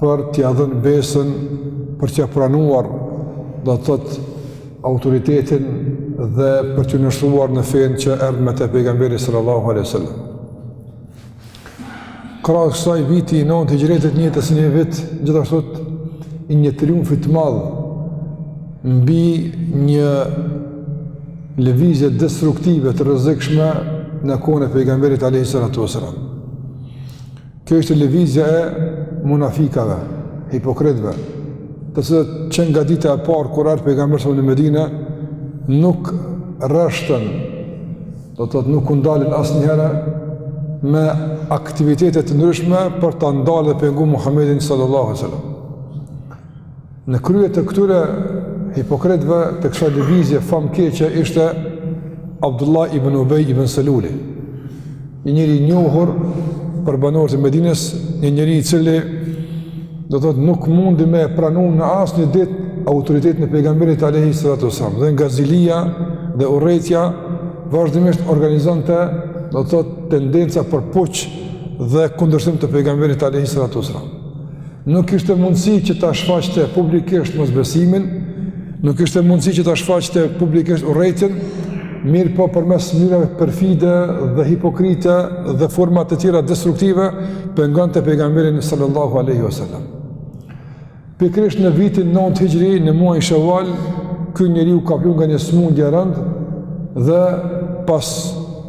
për t'ia dhënë besën, për t'ia pranuar, do të thotë autoritetin dhe për t'iu nënshtruar në fenë që erdh me të pejgamberi sallallahu alaihi wasallam. Krahas kësaj viti i nëntë i hixhretit njihet si një vit, gjithashtu i një triumfi të madh, mbi një lëvizje destruktive të rrezikshme në kohën e pejgamberit alaihi salatu wasallam. Kjo ishte lëvizja e munafikave, hipokritëve, të cilët që nga dita e parë kur erdh pejgamberi sa në Medine, nuk rreshtën, do të thotë nuk u ndalën asnjëherë me aktivitete të ndryshme për ta ndalë e pengu Muhammedin sallallahu alaihi wasallam. Në krye të këtyre hipokritëve të kësaj lëvizje famkeqe ishte Abdullah ibn Ubej ibn Seluli, një njeri i njohur për banorët e Medinës, një njeri i cili do thotë nuk mundi me pranu në asnjë ditë autoritetin e pejgamberit alayhi salatu wasallam. Dhe nga zilia dhe urrejtja vazhdimisht organizonte do të thotë tendenca për puç dhe kundërshtim të pejgamberit alayhi salatu wasallam. Nuk kishte mundësi që ta shfaqte publikisht mosbesimin, nuk kishte mundësi që ta shfaqte publikisht urrejtjen, mirëpo përmes mënyrave perfide dhe hipokrite dhe forma të tjera destruktive pengonte pejgamberin sallallahu alaihi wasallam. Pikërisht në vitin 9 hixhri në muajin Shawal, ky njeri u kaplu nga një sëmundje e rëndë dhe pas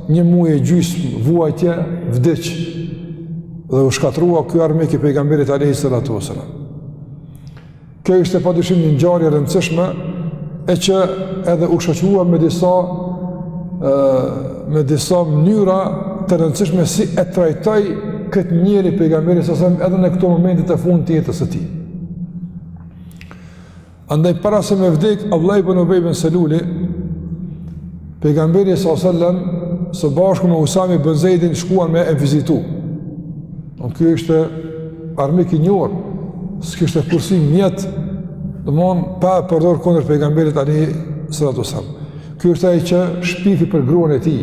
një muaj e gjysmë vuajtje vdiq Dhe u shkatërrua ky armik i pejgamberit alejhi salatu vesselam. Kjo ishte pa dyshim një ngjarje e rëndësishme e që edhe u shoqërua me disa me disa mënyra të rëndësishme si e trajtoi këtë njeri pejgamberi Sallatu edhe në këto momentet e fundit të jetës së tij. Andaj para se me vdek Abdullah ibn Ubej ibn Seluli, pejgamberi sallallahu alajhi wasallam së bashku me Usame ibn Zejdin shkuan me e vizitu. Ky ishte armik i njohur, s'kishte kursi mjet, domthon pa e përdor kundër pejgamberit alajhi salatu wasallam. Ky është ai që shpifi për gruan e tij.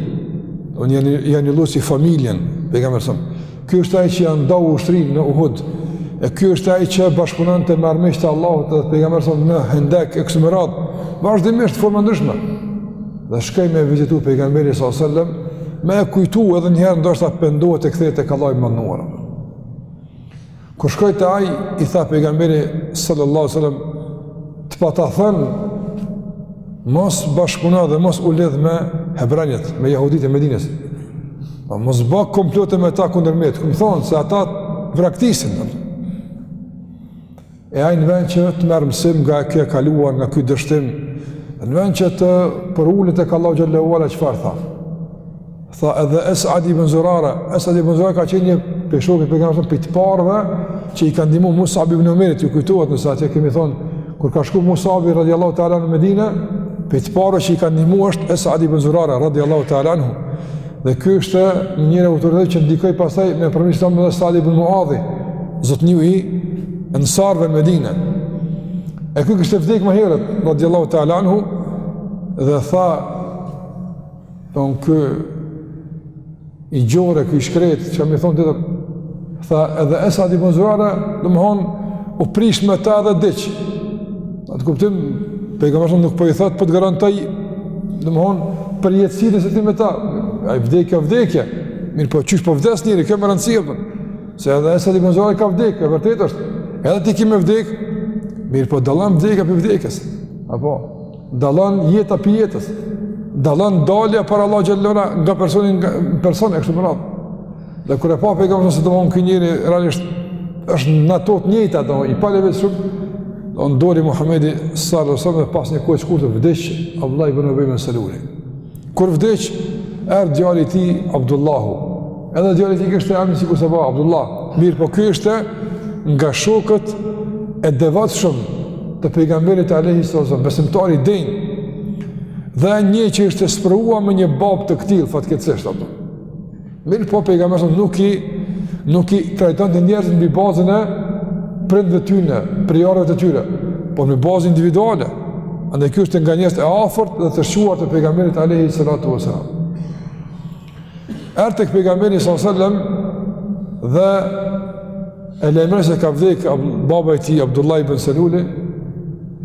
Ia nja, ia njollosi familjen, pejgamberi sallallahu Ky është ai që ia ndau ushtrinë në Uhud. E ky është ai që bashkëpunonte me armiqtë e Allahut dhe pejgamberi sa në Hendek e kështu me radhë. Vazhdimisht forma të ndryshme. Dhe shkoi me e vizitu pejgamberi sa sallam, me e kujtu edhe një herë ndoshta pendohet e kthehet ka Allahu i madhëruar. Kur shkoi te ai, i tha pejgamberi sallallahu alaihi wasallam, "Të pata thënë, mos bashkëpuno dhe mos u lidh me hebranët, me jehuditë e Medinës. Po mos bë komplote me ta kundër meje, të kam thon se ata braktisin." E ai në vend që të merr mësim nga kjo e kaluar, nga ky dështim, në vend që të përulet tek Allahu xhel-le ue ala çfarë tha? Tha edhe Esad ibn Zurara, Esad ibn Zurara ka qenë një prej shok i pejgamberit prej të parëve që i ka ndihmuar Musab ibn Umejrit, ju kujtohet nëse atë kemi thon kur ka shku Musab radiallahu ta'ala në Medinë, prej të parëve që i ka ndihmuar është Esad ibn Zurara radiallahu ta'ala anhu. Dhe ky është një njeri autoritet që ndikoi pastaj me përmirësim edhe Sad ibn Muadhi, zotniu i Ansarve në Medinë. E ky kishte vdekë më herët, radiallahu ta'ala anhu, dhe tha Donc ky i gjori, ky shkret, domethon tjetër tha edhe Esad ibn Zurara domethon u prish me ta edhe vdiq, atë kuptim pejgamberi nuk po i thot po të garantoj domethon përjetësinë e tij me ta ai vdekja vdekja mirë po qysh po vdes njeri ka me rëndësi apo se edhe Esad ibn Zurara ka vdek e vërtet është edhe ti ki me vdek mirëpo dallon vdekja prej vdekjes apo Dallon jeta për jetës. Dallon dalja për Allah Gjellera nga personin nga person e kështë më radhë. Dhe kër e pa për e kamë se të mëhon kënë njëri, realisht është në atot njëta, dhe i pale vetë shumë, dhe në dori Muhammedi sërë dhe sërë dhe pas një kohë shkurë të vdeshë, Allah i bënë vejnë në sërë Kur vdiq, erdh djali i tij Abdullahu. Edhe djali i tij kishte emrin sikurse baba Abdullah. Mirëpo ky ishte nga shokët e devotshëm të pejgamberit alejhi selam, besimtar i denjë. Dhe një që ishte sprovua me një bab të këtillë, fatkeqësisht, apëton. Mirëpo pejgamberi sa nuk i nuk i trajtonte njerëzit mbi bazën e prindve të tyre, prijësve të tyre, por mbi bazë individuale. Andaj ky ishte nga njerëzit e afërt dhe të shquar të pejgamberit alayhi salatu wasalam. Erdh te pejgamberi sallallahu alaihi wasallam dhe e lajmëroi se ka vdek baba i tij Abdullah ibn Seluli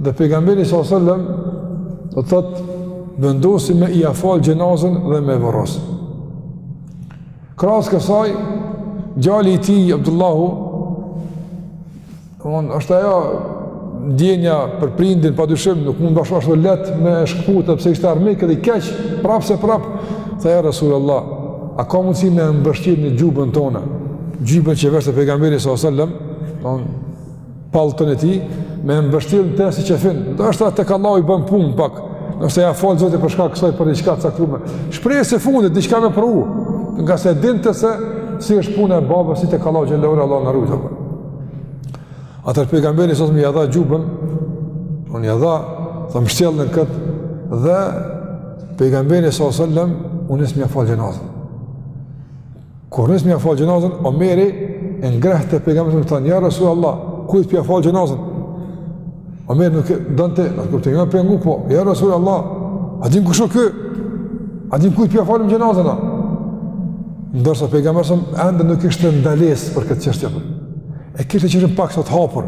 dhe pejgamberi sallallahu alaihi wasallam do të thotë vendosi me ia fal xhenazën dhe me e varrosë. Krahas kësaj, djali i tij, Abdullahu, on, është ajo ndjenja për prindin, pa dyshim, nuk mund bash ashtu leht me shkëputë, edhe pse ishte armik edhe i keq, prapë se prapë, tha ja Resulullah, a ka mundësi me mbështjellë në xhuben tënde, xhuben që veshte pejgamberi s.a.s. pallton e ti, me e mbështirë në te si që finë, ndo është atë të ka lau i bën punë pak, nëse ja falë zote përshka kësaj për një qka të sakrume, shprejë se fundit, një qka me përru, nga se din të se si është punë e babës, si të ka lau gjellë ure, Allah në rujtë, apër. Atër pejgamberi sot më jadha gjubën, unë jadha, thë më shtjellë në këtë, dhe pejgamberi sot sëllëm, unë isë më jafal gjenazën. Kur nisë me falë gjenazën, Omeri e ngrehë të pegamë të thënë, ja Rasul Allah, ku i të pja falë gjenazën? Omeri nuk e dënë të, nuk të një pengu, po, ja Rasul Allah, a din kësho kë? A din ku i të pja falë më gjenazën? A? Ndërsa pegamë të thënë, endë nuk ishte ndalesë për këtë qështje. E kështë qështje pak sot hapër,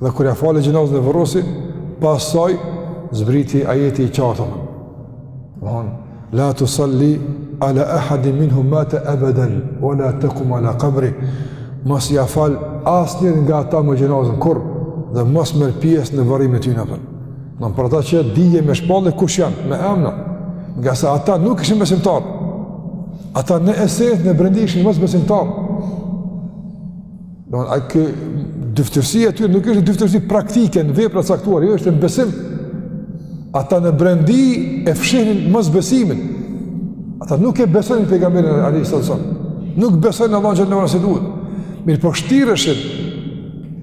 Dhe kur ia fali xhenazen e varrosi, pas saj, zbriti ajeti i qartë. Ve la tusalli ala ehadin minhum mate ebeden, ve la tekum ala kabri, mos ia fal asnjërit nga ata më xhenazen kurrë, dhe mos merr pjesë në varrimet e tyne. Domethënë për ata që dihet me shpallje kush janë, me emna, ngase ata nuk ishin besimtarë, ata në esencë në brendi ishin mosbesimtarë, Do të thotë që dyfytyrësia e tyre nuk është dyfytyrësi praktike në vepra të caktuara, jo është në besim. Ata në brendi e fshihnin mosbesimin. Ata nuk e besojnë pejgamberin alejhi salatu ve selam. Nuk besojnë Allahun xhele ve ala si duhet. Mirëpo shtireshin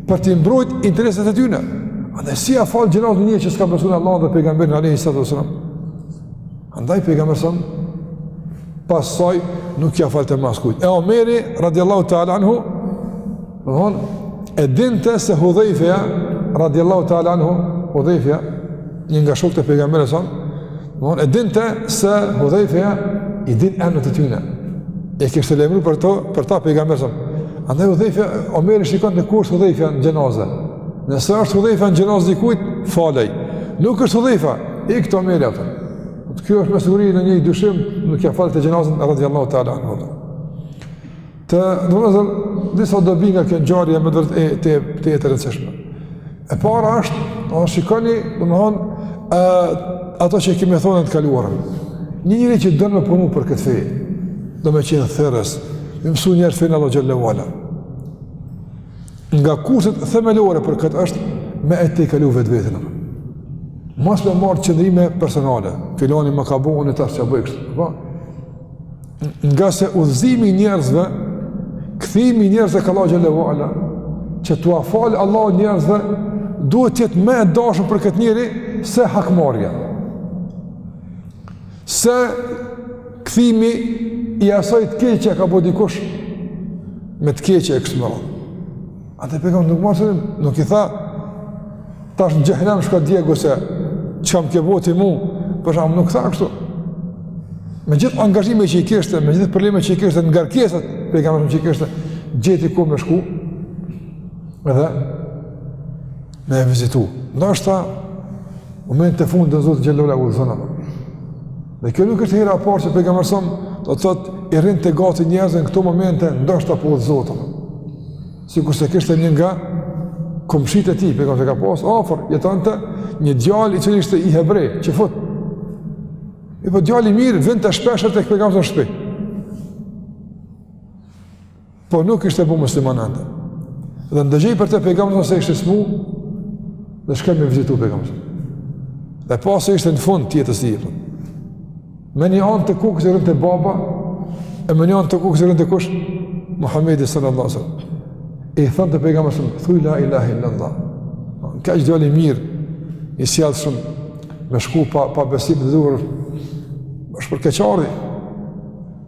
për t'i mbrojt interesat e tyre. Andaj si ia fal xhenazen një që s'ka besu në Allah dhe pejgamberin alejhi salatu ve selam? Andaj pejgamberi sallallahu alejhi ve sellem pas saj nuk ia falte më askujt. E Omeri radiallahu ta'ala anhu, domethënë e dinte se Hudhejfja radiallahu ta'ala anhu, Hudhejfja një nga shokët e pejgamberit sallallahu alejhi ve sellem, domethënë e dinte se Hudhejfja i din emrat e tyne. E kishte lajmëru për to, për ta pejgamberi. Andaj Hudhejfja Omeri shikonte kur është Hudhejfja në xhenaze. Nëse është Hudhejfja në xhenaze të dikujt, fale. Nuk është Hudhejfja, ikte Omeri aty. Ky është me siguri në një dyshim, nuk ia falte xhenazen, radiallahu ta'ala. Të nderuar vëllezër, disa dobi nga kjo gjarë, jam e dërët e të e të rëndësishme. E para është, në në shikoni, domethënë, ato që kemi thonë në të kaluarën. Një njeri që don me punu për këtë fe, do me qenë thirrës, me mësu njerëz fenë e Allahut xhele ve ala. Nga kushtet themelore për këtë është me e tejkalu vetveten. Mos me marrë qëndrime personale, filani ma ka bo, unë tash ia bëj kështu. Po? Ngase udhëzimi i njerëzve, kthimi i njerëzve kah Allahu xhele ve ala, që t'ua falë Allahu njerëzve, duhet të jetë më e dashur për këtë njeri, se hakmarrja. Se kthimi i asaj të keqe që ka bo dikush me të keqe e kështu me radhë. Andaj pejgamberi nuk mos nuk i tha tash në xhehenem shko digju se çka m'ke bo ti mu, për shembull nuk tha kështu. Me gjithë angazhimet që i kishte, me gjithë problemet që i kishte, ngarkesat, pejgamberi që i kishte gjeti kohë me shku. Edhe Me e vizitu. Ndoshta momenti i fundit dhe Zoti xhele ve ala e udhëzon. Dhe kjo nuk është hera e parë që pejgamberi, do të thotë, i rrinte gati njerëzve në këto momente, ndoshta po udhëzon Zoti. Sikurse kishte një nga komshitë e tij, pejgamberi e ka pasë afër, jetonte një djalë i cili ishte hebre, çifut. E po djalë i mirë, vinte shpeshherë tek pejgamberi n'shpi. Po nuk ishte bo musliman ende. Dhe ndëgjoi për të pejgamberi se ishte smu dhe shkoi me vizitu pejgamberi. Dhe pasi ishte në fund të jetës së tij. Me një anë të kokës i rrinte baba, e me një anë të kokës i rrinte kush? Muhamedi sallallahu alaihi wasallam. E i thonte pejgamberi, "Thuaj la ilaha illallah." Kaq djalë i mirë, i sjellshëm, me shku pa pa besim të dhurë. Është për keqardhje.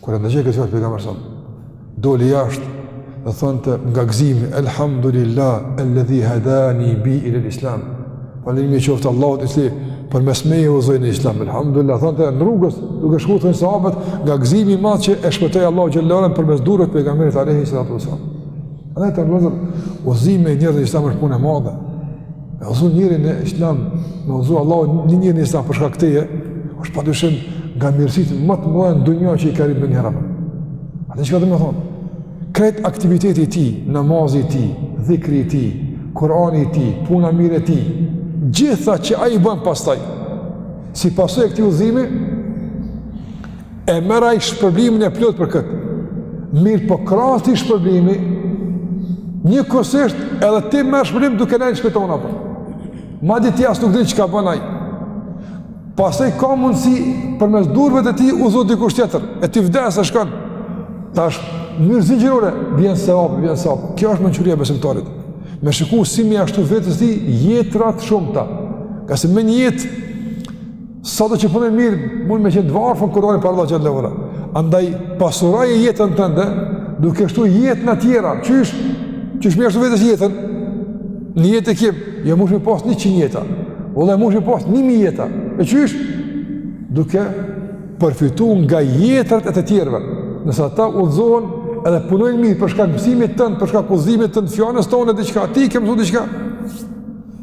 Kur e ndëgjoi këtë fjalë pejgamberi sa doli jashtë dhe thonte nga gëzimi elhamdulillah alladhi hadani bi ila alislam. Falënderimi qoftë Allahut i cili përmes meje e uzoi në islam. Elhamdulillah thonte në rrugës duke shku thon sahabët nga gëzimi i madh që e shpëtoi Allahu xhele ve ala përmes durve të pejgamberit alayhi salatu wasallam. Andaj vëllezër uzimi i njerëzve n'islam është punë e madhe. Me uzu njeri në islam, me uzu Allahu një njeri në islam për shkak teje, është pa dyshim nga mirësitë më të mëdha në dunja që i ka arritë ndonjëherë. Andaj çka domethënë? Krejt aktiviteti i tij, namazi i tij, dhikri i tij, Kurani i tij, puna e mirë e tij, gjitha që ai bën pastaj, si pasojë e këtij uzimi, E merr ai shpërblimin e plotë për këtë. Mirëpo krahas atij shpërblimi, njëkohësisht edhe ti merr shpërblim duke nejt në shpi tonde apo. Madje ti as nuk di çka bën ai. Pastaj ka mundësi përmes durve të tij uzohet dikush tjetër, e ti vdes e shkon. Tash në mënyrë zinxhirore, vjen sevap, vjen sevap. Kjo është mençuria e besimtarit. Me shiku si me ia shtu vetes tij jetërat e shumta. Ngase me një jetë, Sado që punojmë mirë, mund me qenë të varfën kur dalim para Allahut xhele ve ala. Andaj, pasuroje jetën tënde, duke shtu jetëra tjera, qysh, qysh me ia shtu vetes jetën, një jetë e kemi, ja jo, mush me pas njëqind jeta, vëlla mush me pas një mijë jeta, e qysh, duke përfitu nga jetërat e të tjerëve, nëse ata udhëzohen edhe punojnë mirë, për shkak mësimit tënd, për shkak uzimit tënd, fjalës tonde, diçka, ti ke mësu diçka,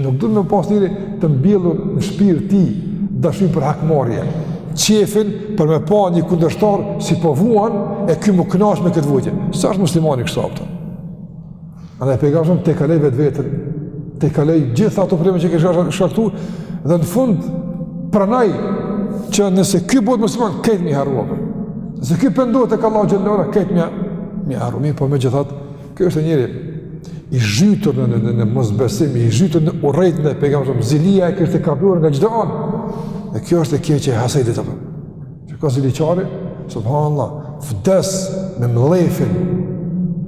Nuk duhet me pas njeri të mbjellur në shpirt t'tij dashni për hakmarrje, qejfin për me pa një kundërshtar si po vuan e ky m'u knaq me këtë vuajtje. S'është muslimani kështu apo? Andaj Pejgamberi tejkaloi vetveten, tejkaloi gjithë ato probleme që kish shkaktu, dhe në fund pranoi që nëse ky bohet musliman, krejt me i harru. Nëse ky pendohet te ka Allahu xhele shanuhu, krejt me i harru. Me i harru, mirëpo megjithatë, Ky është njeri i zhytur në, në, në mosbesim, i zhytur në urrejtje në pejgamberin e zilia e kishte kapluar nga çdo anë. Dhe kjo është e keqe e hasedit apo. Që ka ziliqari, subhanallah, vdes me mllefin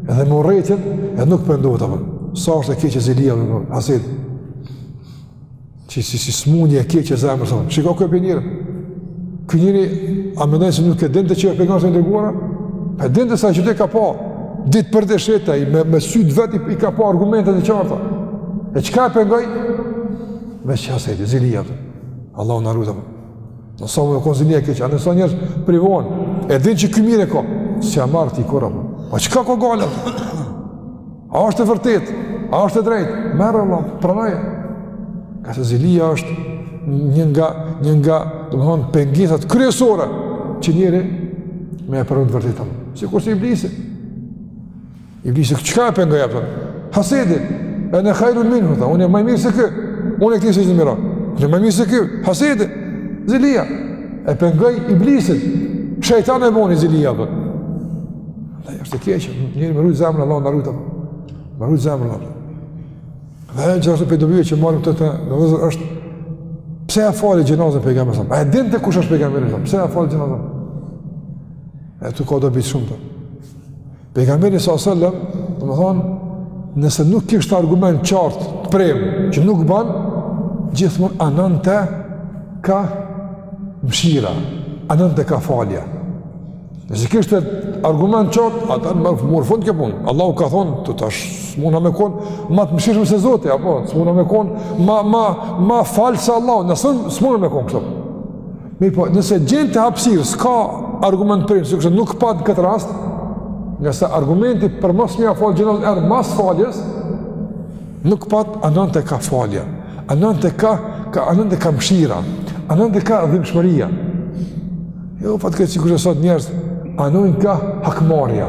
edhe me urrejtjen e nuk pendohet apo. Sa është e keqe zilia edhe hasedi. Si, si, si smundje e keqe zemër, sëmë. Shiko kjo për njërë. Kjo njëri, a më nëjë se nuk e din të që e për njërë se në dërguara? E din të sa që të ka pa. Ditë për të shetaj, me, me sytë vetë i ka pa argumentet e qarta. E qka e për njëj? Vesh që hasejti, zili jetë. Allah në arrujtë. Në sa më në konë zili e keqe. A nësa njërë privonë. E din që kjo mire ka. Si a marë ti kura. Pa qka ka gale? A është e vërtetë? A është e drejtë? Merre vlla, pranoje. Kurse zilia është një nga, një nga, domethanë, pengesat kryesore që njeri me e pranu t'vërtetën. Sikurse Iblisi. Iblisin, çka e pengoi apo? Hasedi, ene khajrun minhu, unë jam ma i mirë se ky, unë e këti se që në mira, unë jam ma i mirë se ky, hasedi, zilia, e pengoi Iblisin, shajtan e boni zilia apo. Dhe është e keqe, njeri me rujt zemrën, Allahu na rujtë, me rujt zemrën, vlla. Dhe e gjithashtu prej dobive që marrim këtu vëllezër është, pse e fali xhenazen Pejgamberi, a e dinte kush është Pejgamberi, pse e fali xhenazen? E ktu ka dobi shumë të. Pejgamberi alejhi selam, domethanë, nëse nuk kishte argument të qartë të prem, që nuk ban, gjithmonë anonte ka mshira, anonte ka falja. Nëse kishte argument të qartë, atëhere mori fund kjo punë. Allahu ka thonë, tash s'muna me kon ma të mëshirshëm se Zoti, apo s'muna me kon ma, ma, ma falës se Allahu, na s'muna me kon këtu. Mirëpo, nëse gjente hapësirë, s'ka argument prej, sepse nuk pat këtë rast, ngase argumenti për mos me ia fal xhenazen erdh mas faljes, nuk pat, anonte ka falja. Anonte ka, ka, anonte ka mëshira. Anonte ka dhimbshmëria. Jo, fatkeqësisht sot njerëz, anojnë ka hakmarrja,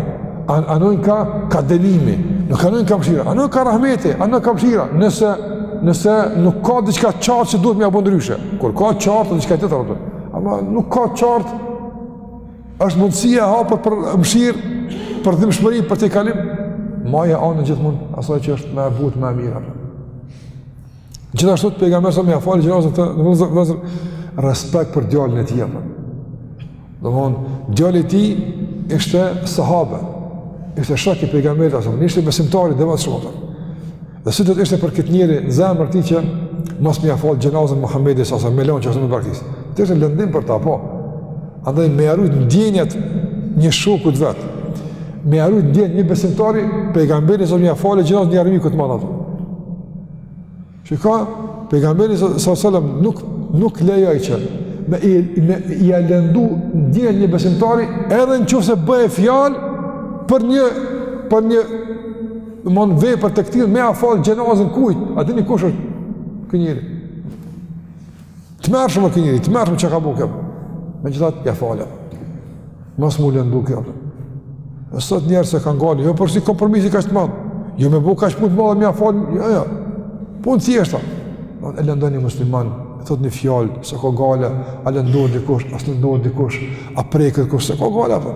an, anojnë ka ka dënimi, nuk anojnë ka mshira, anojnë ka rahmeti, anojnë ka mshira, nëse, nëse nuk ka diçka qartë që duhet me e bo ndryshe, kur ka qartë, diçka tjetër po, ama nuk ka qartë, është mundësia e hapur për mshirë, për dhimshmëri, për tejkalim, maja anën gjithmonë, asaj që është ma e butë, ma e mirë, Gjithashtu pejgamberi sallam ia fal xhenazen veç për, veç për respekt për djalin e tij apo. Domthon djali i tij ishte sahabe. Ishte shok i pejgamberit apo ishte besimtar i devotshëm apo. Dhe si do të ishte për këtë njeri në zemër të tij që mos me ia falë xhenazen Muhamedi sallam e lënë që është në praktikë. T'ishte lëndim për të apo. Andaj me ia rujt ndjenjat një shokut vet. Me ia rujt ndjenjat një besimtari pejgamberi sallam ia fal xhenazen armikut më të madh. Shiko, pejgamberi sallallahu alajhi wasallam nuk nuk lejoi që me i me ia lëndu ndjenjat një besimtari edhe në qoftë se bëhej fjalë për një për një domethënë vepër të këtillë me ia fal xhenazen kujt a dini kush është ky njeri Tmerrshëm ky njeri, tmerrshëm çka ka bo. Megjithatë, ia fali. Mos m'u lëndu ky. E sot njerëz s'e kanë gajle, jo për asi kompromisi kaq të madh. Jo me bo kaq punë të madhe, me ia fal. Jo, jo. Punë t'thjeshta, e lëndon një musliman, e thot një fjalë, s'e ka gajle, a lëndohet dikush, a s'lëndohet dikush, a preket kush, s'e ka gajle, apo.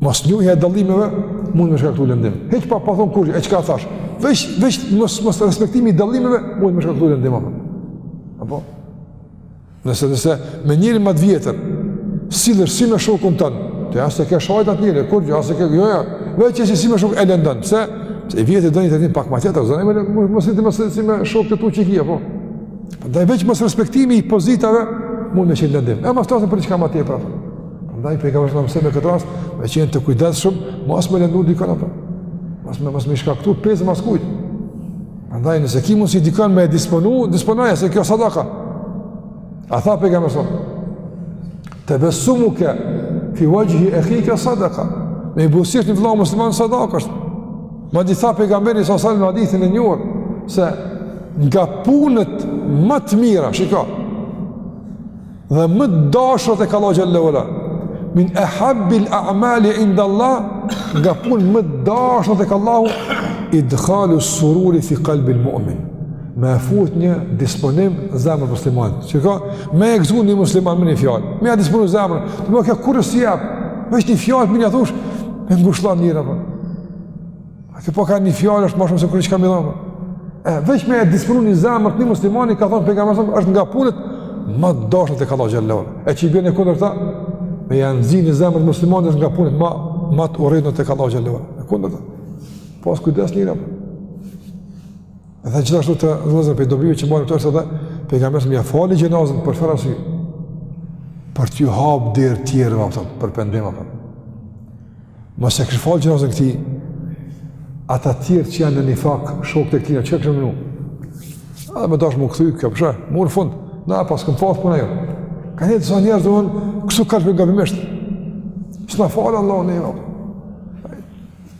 Mosnjohja e dallimeve, mund me shkaktu lëndim. Hiç pa, pa thonë kurgjë, e çka thash. Veç, veç, mos, mosrespektimi i dallimeve, mund me shkaktu lëndim. Apo? Nëse, nëse, me njeri ma të vjetër, sillesh si me shokun tënd, ti as e ke shajt atë njeri, kurgjë as e ke, jo, ja, veç je sjell si me shokun e lëndon, pse? Se i vjetri i denjë për një pak ma tjetër, zënë, me, me, mos rritë mësë si me shokët tu që i ke, apo? Dhe veç mosrespektimi i pozitave, mund me qenë lëndim. E mos të flasim për diçka ma tjetër, Ndaj pejgamberi sallam mësoi me këtë rast, me qenë të kujdesshëm, mos me lëndu dikon apo. Mos me mos me i shkaktu pezëm askujt. Ndaj nëse ki mundësi dikon me disponu, disponoje se kjo sadaka. A tha pejgamberi sallam? Tebessumuka fi wajhi akhika sadaka. Me i buzëqesh një vëllau musliman sadaka është. Madje tha pejgamberi sallallahu alaihi wasallam në hadithin e njohur se nga punët më të mira, shiko. Dhe më të dashura tek Allahu xhele ve ala. Min ahabbil a'mali inda Allah, nga punët më të dashura tek Allahu idkhalu sururi fi qalbi al-mu'min. Me fut një disponim zemër muslimanit. Çka me e gëzu një musliman me një fjalë. Me ia disponu zemrën, domethënë kurgjë s'i jep. Veç një fjalë me ia thush, me ngushllu njerin apo. Ati po ka një fjalë është ma shumë se krejt çka m'i dhanë. E, veç me e disponu një zemër të një muslimani, ka thonë pejgamberi alejhi selam, është nga punët, ma të dashta tek Allahu xhel-le ve ala. E që i bjen e kundërta, me ja nxi një zemër të muslimani, është nga punët, ma, ma të urrejtne tek Allahu xhel-le ve ala. E kundërta. Po asë kujdes njëra. Dhe gjithashtu vëllezër prej dobive që marrim është edhe, pejgamberi alejhi selam, ja fali xhenazën për çfarë arsye për t'ju hapë derë tjerëve, për pendim, për. Mos e kish falë xhenazën këtij, ata tjerë që janë munafika, shokët e këtina, çka kishin menu? Edhe me dashtë m'u kthy, kjo përshë, më në fund, na pas këm falë puna jo. Ka një të sa njerë dhe unë, kësu ka të bëgë mështë. S'na fal Allahu neve,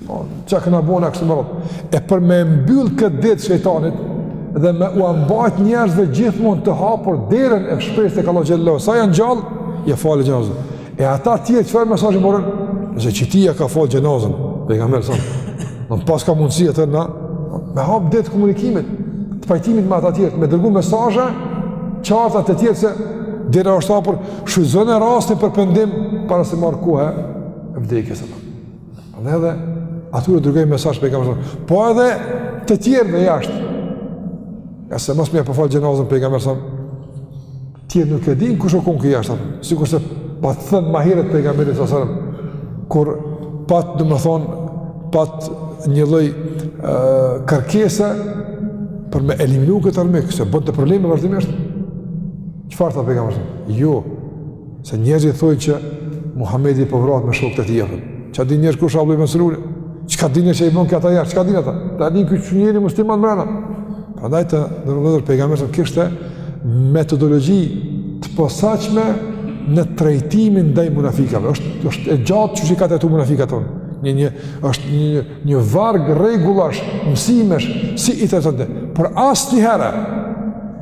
jo. Çka kena bo na, kështu me radhë. E për me mbyllë këtë derë shejtanit, dhe me ua mbajt njerëzve gjithmonë të hapur derën e shpresës tek Allahu xhel-le ve ala, sa janë gjallë, ja fali xhe, E ata tjerë çfarë mesazhi morën? Nëse këtij ja ka fol xhenazën, pejgamberi alejhi selam. Do të paska mundësi edhe na me hap dyert e komunikimit, të pajtimit me ata tjerë, me dërgu mesazhe të qarta te tjerët se dera është hapur, shfrytëzoni rastin për pendim para se m'ardh koha e vdekjes apo. Dhe edhe atyre u dërgoi mesazh pejgamberi. Po edhe të tjerëve jashtë. Ja se mos me ja pas fal xhenazën pejgamberi alejhi selam. Ti nuk e din kush u konë ky jashta, sikurse pat thënë ma herët pejgamberi alejhi selam, kur pat domethonë, pat një lloj kërkese për me eliminu këtë armik, se bonte probleme vazhdimisht, çfarë tha pejgamberi alejhi selam? Jo, se njerëzit thojnë që Muhammedi po vrahet me shokët e tij apo. Çka din njerëz kush o Abdullah ibn Seluli? Çka din njerëz çka i bën këta jashtë? Çka din ata? Ata e din këtë që njeri musliman mrena? Prandaj të nderuar vëllezër pejgamberi kishte metodologji të posaçme në trajtimin ndaj munafikave. Është është e gjatë qysh i ka trajtuar munafikat domethonë. Një një është një një, një varg rregullash, mësimesh si i trajtonte. Por asnjëherë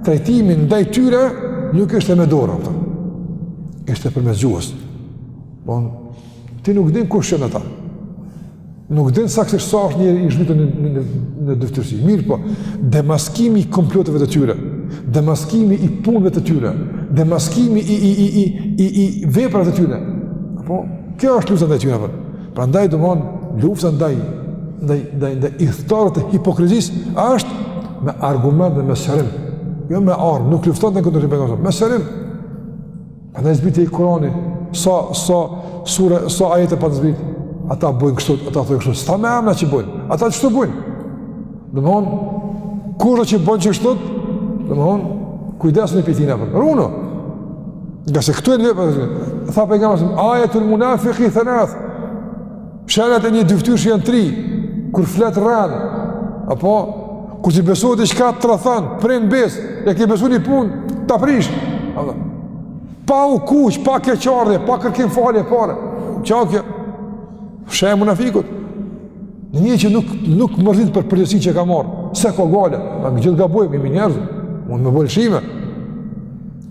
trajtimi ndaj tyre nuk ishte me dorë apo. Ishte përmes gjuhës. Bon, Ti nuk din kush janë ata. Nuk din saktësisht sa është njëri i zhytur në, në, në dyfytyrësi. Mirëpo, demaskimi i komploteve të tyre, demaskimi i punëve të tyre, demaskimi i, i, i, i, i, i veprave të tyre. Apo, kjo është lufta ndaj tyre. Po. Prandaj domethonë, lufta ndaj, ndaj, ndaj, ndaj ithtarëve të hipokrizisë, është me argument dhe me sqarim. Jo me armë, nuk luftohen këta, me sqarim të Prandaj zbriti Kurani, sa, sa, sure, sa ajete patën zbrit, ata bojnë kështu, ata thojnë kështu, s'tha me emna që bojnë, ata qështu bojnë. Domethonë, kur që bojnë qështu, domethonë, kujdesu prej tina po, ruju, ngase këtu e një për, tha pejgamberi alejhi selam, ajetul munafiki thelath, Shenjat e një dyftyrshi janë tri, kur flet rren, apo kur t'i besohet diçka tradhton, pren besë, e ke besu një punë, ta prish. Allah. Pa u skuq, pa keqardhje, pa kërkim falje fare. Ça o kjo? Shenjë e munafikut. Në një që nuk nuk mërzitet për përgjegjësinë që ka marrë, se ko gale, a ne gjithë gabojmë, jemi njerëz, mund me bo lëshime,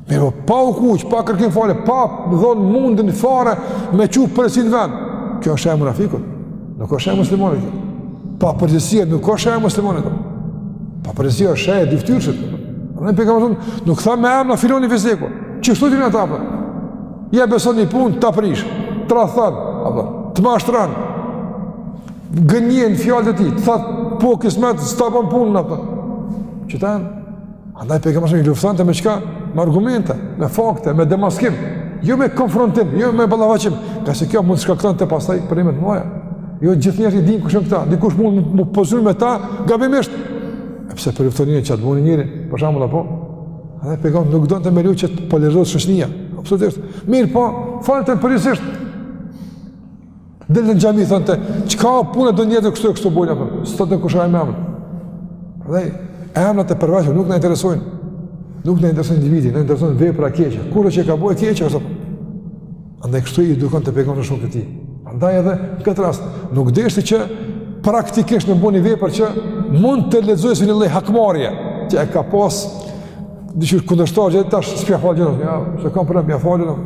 Mirëpo, pa u skuq, pa kërkim falje, pa dhon mundin fare me çu përgjegjësinë në vend. Kjo është e munafikut. Nuk është e muslimanit. Papërgjegjësia nuk është e muslimanit. Papërgjegjësia është e dyftyrshit. Pejgamberi, nuk tha me emna filani fisteku. Kështu i njeh ata, apo? Ja beson një punë, ta prish, tradhton, të mashtron. Gënjen, fjalët e tij, të thot, po kismet, s'ta bën punën, apo. Qita e në? Andaj pejgamberi i luftonte me çka? Me argumente, me fakte, me demaskim, jo me konfrontim, jo me ballafaqim, ngase kjo mund të shkaktonte pastaj probleme të mëdha. Jo gjithë njerëzit e din kush janë këta, dikush mund me u pozicionu me ta, gabimisht. E pse po e lufton njëri, që atë mund njëri, për shambull, apo? Andaj pejgamberi nuk donte me leju që të polarizohet shoqnia, absolutisht. Mirëpo, folte përgjithësisht. Dilte në xhami, thonte, çka puna e do njerëzve kështu e kështu bojnë, por, s'thoshte kush ai me emën. Dhe, emnat e përveçëm, nuk na interesojnë. Nuk na interesojnë individi, na interesojnë vepra e keqe. Kur e ka bo keq, kështu. Andaj, kështu i edukonte pejgamberi shokët e tij. Andaj edhe, në këtë rast, nuk deshti që praktikisht me bo një vepër që mund të lexohej si një lloj hakmarrje, që e ka pas, një kundërshtar, që e tash, s'pja falë gjënë, ja, s'e kam problem me ja falë gjënë,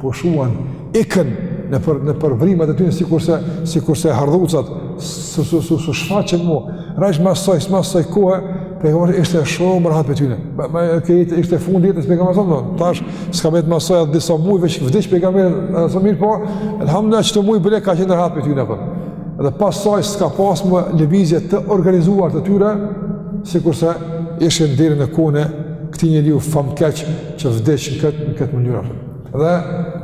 Pushuan, ikën nëpër nëpër vrimat e tyre sikurse sikurse hardhucat, s'u s'u s'u s'u shfaqën më. Rajsh mas asaj, mas asaj kohe, pejgamberi ishte shumë rahat me tyre. Me me të jetë ishte fundi i jetës pejgamberit thonë, tash s'ka jetu mas asaj atë disa muaj veç vdiq pejgamberi, sa mirëpo, alhamdulillah qato muaj bare ka qenë rahat me tyre apo. Dhe pas asaj s'ka pas më lëvizje të organizuar të tyre, sikurse ishin deri në kohën e këtij njeriu famkeq që vdiq në këtë në këtë mënyrë. Dhe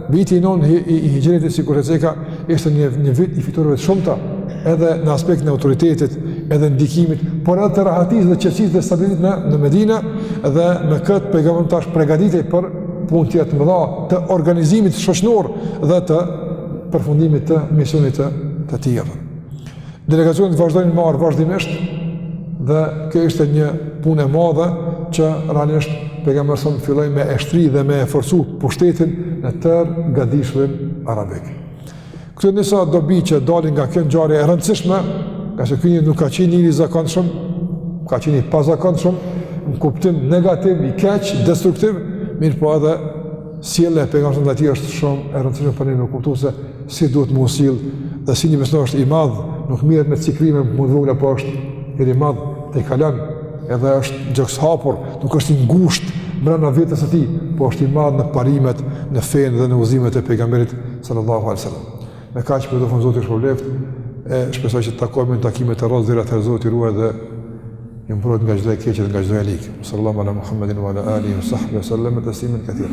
viti i nëntë i, i hixhretit, sikur e ceka ishte një, një vit i fitoreve të shumta, edhe në aspektin e autoritetit, edhe ndikimit, por edhe të rahatisë dhe qetësisë dhe stabilitetit në, në Medina, dhe me këtë pejgamberi tash pregatitej për punë tjera të mëdha, të organizimit shoqnor dhe të përfundimit të misionit të, të tij. Delegacionet vazhdojnë me ardhë vazhdimisht dhe kjo ishte një punë e madhe që realisht pejgamberi filloi me e shtri dhe me e forcu pushtetin në tërë gadishulin arabik. Këto janë disa dobi që dalin nga kjo ngjarje e rëndësishme, ngase ky nuk ka qenë njeri i zakonshëm, ka qenë i pazakonshëm në kuptim negativ, i keq, destruktiv, mirëpo edhe Sjellja e pejgamberit ndaj tij është shumë e rëndësishme për ne me kuptu se si duhet m'u sjell dhe si një besimtar është i madh, nuk mirret me cikrrime më të vogla, po është njeri i madh, i kalon, edhe është gjokshapur, nuk është i ngushtë brenda vetes së tij, po është i madh në parimet, në fenë dhe në udhëzimet e pejgamberit sallallahu alaihi wasallam. Me kaq përfundojmë Zoti ju shpërbleftë e shpresoj që të takohemi në takimet e radhës deri atëherë Zoti ju ruajt dhe ju mbrojt nga çdo e keqe dhe nga çdo e ligë. Sallallahu ala Muhammedin wa ala alihi wa sahbihi wa sallama tasliman kathir.